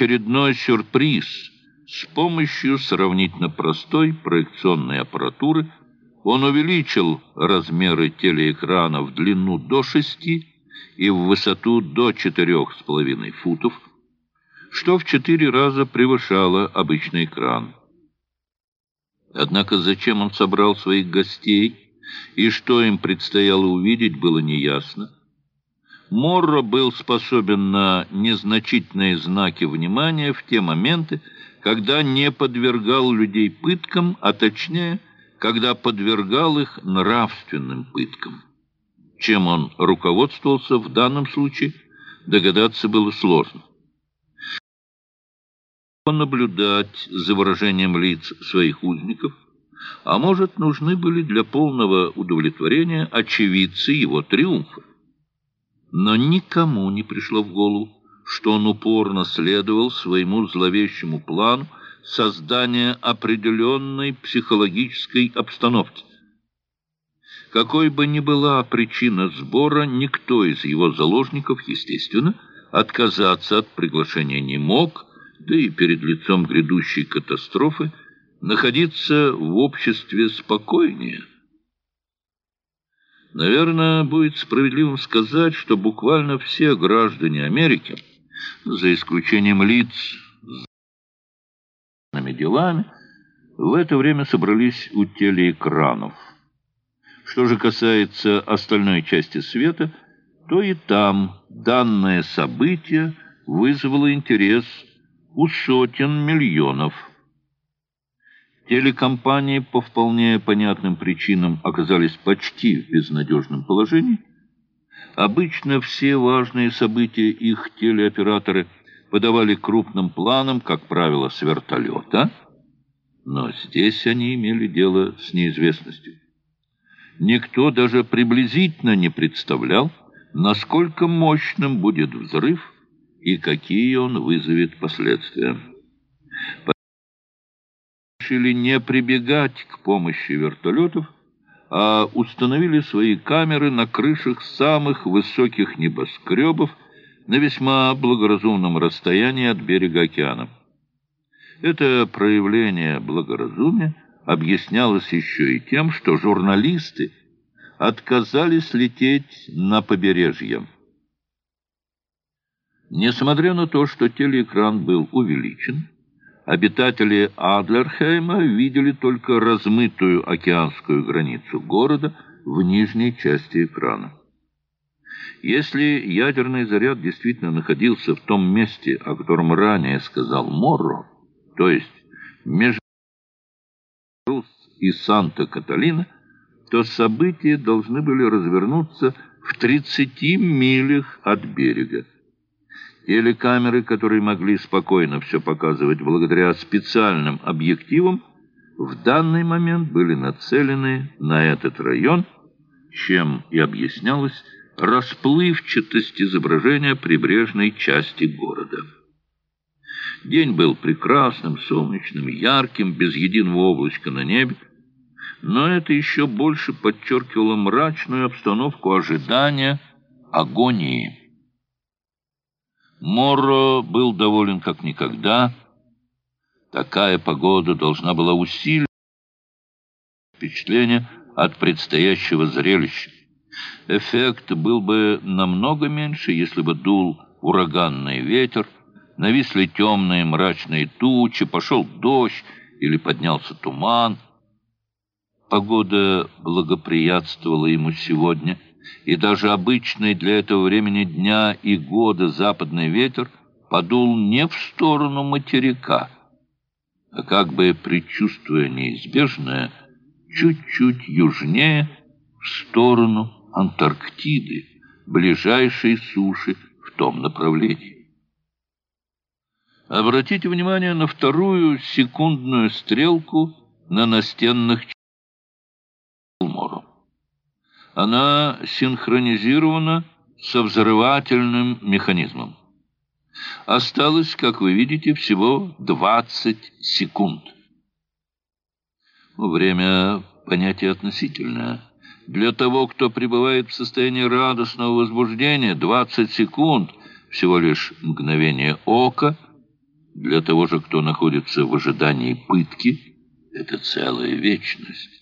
очередной сюрприз. С помощью сравнительно простой проекционной аппаратуры он увеличил размеры телеэкрана в длину до 6 и в высоту до 4,5 футов, что в четыре раза превышало обычный экран. Однако зачем он собрал своих гостей и что им предстояло увидеть, было неясно. Морро был способен на незначительные знаки внимания в те моменты, когда не подвергал людей пыткам, а точнее, когда подвергал их нравственным пыткам. Чем он руководствовался в данном случае, догадаться было сложно. Наблюдать за выражением лиц своих узников, а может, нужны были для полного удовлетворения очевидцы его триумфа. Но никому не пришло в голову, что он упорно следовал своему зловещему плану создания определенной психологической обстановки. Какой бы ни была причина сбора, никто из его заложников, естественно, отказаться от приглашения не мог, да и перед лицом грядущей катастрофы находиться в обществе спокойнее. Наверное, будет справедливым сказать, что буквально все граждане Америки, за исключением лиц с делами, в это время собрались у телеэкранов. Что же касается остальной части света, то и там данное событие вызвало интерес у сотен миллионов Телекомпании по вполне понятным причинам оказались почти в безнадежном положении. Обычно все важные события их телеоператоры подавали крупным планом, как правило, с вертолета, но здесь они имели дело с неизвестностью. Никто даже приблизительно не представлял, насколько мощным будет взрыв и какие он вызовет последствия решили не прибегать к помощи вертолетов, а установили свои камеры на крышах самых высоких небоскребов на весьма благоразумном расстоянии от берега океана. Это проявление благоразумия объяснялось еще и тем, что журналисты отказались лететь на побережье. Несмотря на то, что телеэкран был увеличен, Обитатели Адлерхейма видели только размытую океанскую границу города в нижней части экрана. Если ядерный заряд действительно находился в том месте, о котором ранее сказал Морро, то есть между Рус и Санта-Каталина, то события должны были развернуться в 30 милях от берега. Телекамеры, которые могли спокойно все показывать благодаря специальным объективам, в данный момент были нацелены на этот район, чем и объяснялась расплывчатость изображения прибрежной части города. День был прекрасным, солнечным, ярким, без единого облачка на небе, но это еще больше подчеркивало мрачную обстановку ожидания агонии. Морро был доволен как никогда. Такая погода должна была усилить впечатление от предстоящего зрелища. Эффект был бы намного меньше, если бы дул ураганный ветер, нависли темные мрачные тучи, пошел дождь или поднялся туман. Погода благоприятствовала ему сегодня — и даже обычный для этого времени дня и года западный ветер подул не в сторону материка, а как бы предчувствуя неизбежное, чуть-чуть южнее, в сторону Антарктиды, ближайшей суши в том направлении. Обратите внимание на вторую секундную стрелку на настенных она синхронизирована со взрывательным механизмом. Осталось, как вы видите, всего 20 секунд. Время – понятие относительное. Для того, кто пребывает в состоянии радостного возбуждения, 20 секунд – всего лишь мгновение ока. Для того же, кто находится в ожидании пытки, это целая вечность.